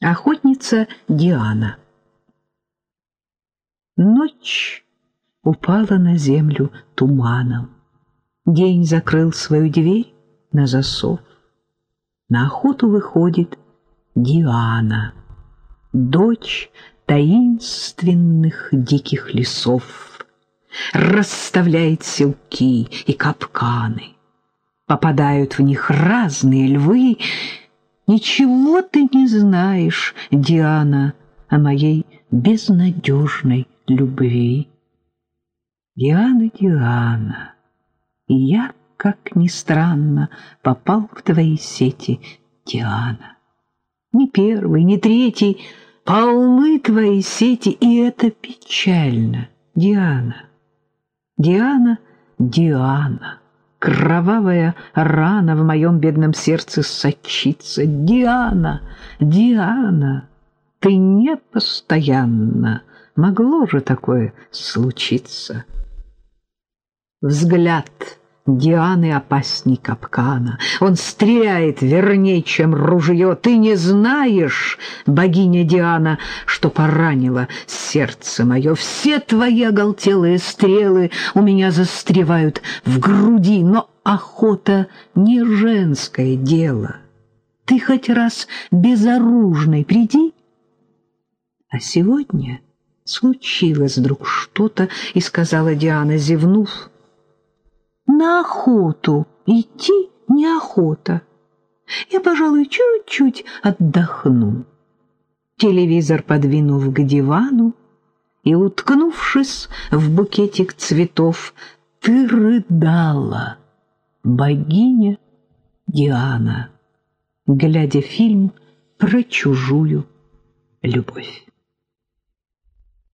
Охотница Диана. Ночь упала на землю туманом. День закрыл свою дверь на засов. На охоту выходит Диана, дочь таинственных диких лесов. Расставляет селки и капканы. Попадают в них разные львы — Ничего ты не знаешь, Диана, о моей безнадежной любви. Диана, Диана, я, как ни странно, попал в твои сети, Диана. Ни первый, ни третий, полны твои сети, и это печально, Диана. Диана, Диана кровавая рана в моем бедном сердце сочится. Диана, Диана, ты не постоянно. Могло же такое случиться? Взгляд Дианы опасней капкана. Он стреляет верней, чем ружье. Ты не знаешь, богиня Диана, что поранила сердце мое. Все твои оголтелые стрелы у меня застревают в груди, но охота не женское дело. Ты хоть раз безоружный приди. А сегодня случилось вдруг что-то, и сказала Диана, зевнув, на охоту идти неохота. Я, пожалуй, чуть-чуть отдохну. Телевизор подвинув к дивану и, уткнувшись в букетик цветов, ты рыдала, богиня Диана, глядя фильм про чужую любовь.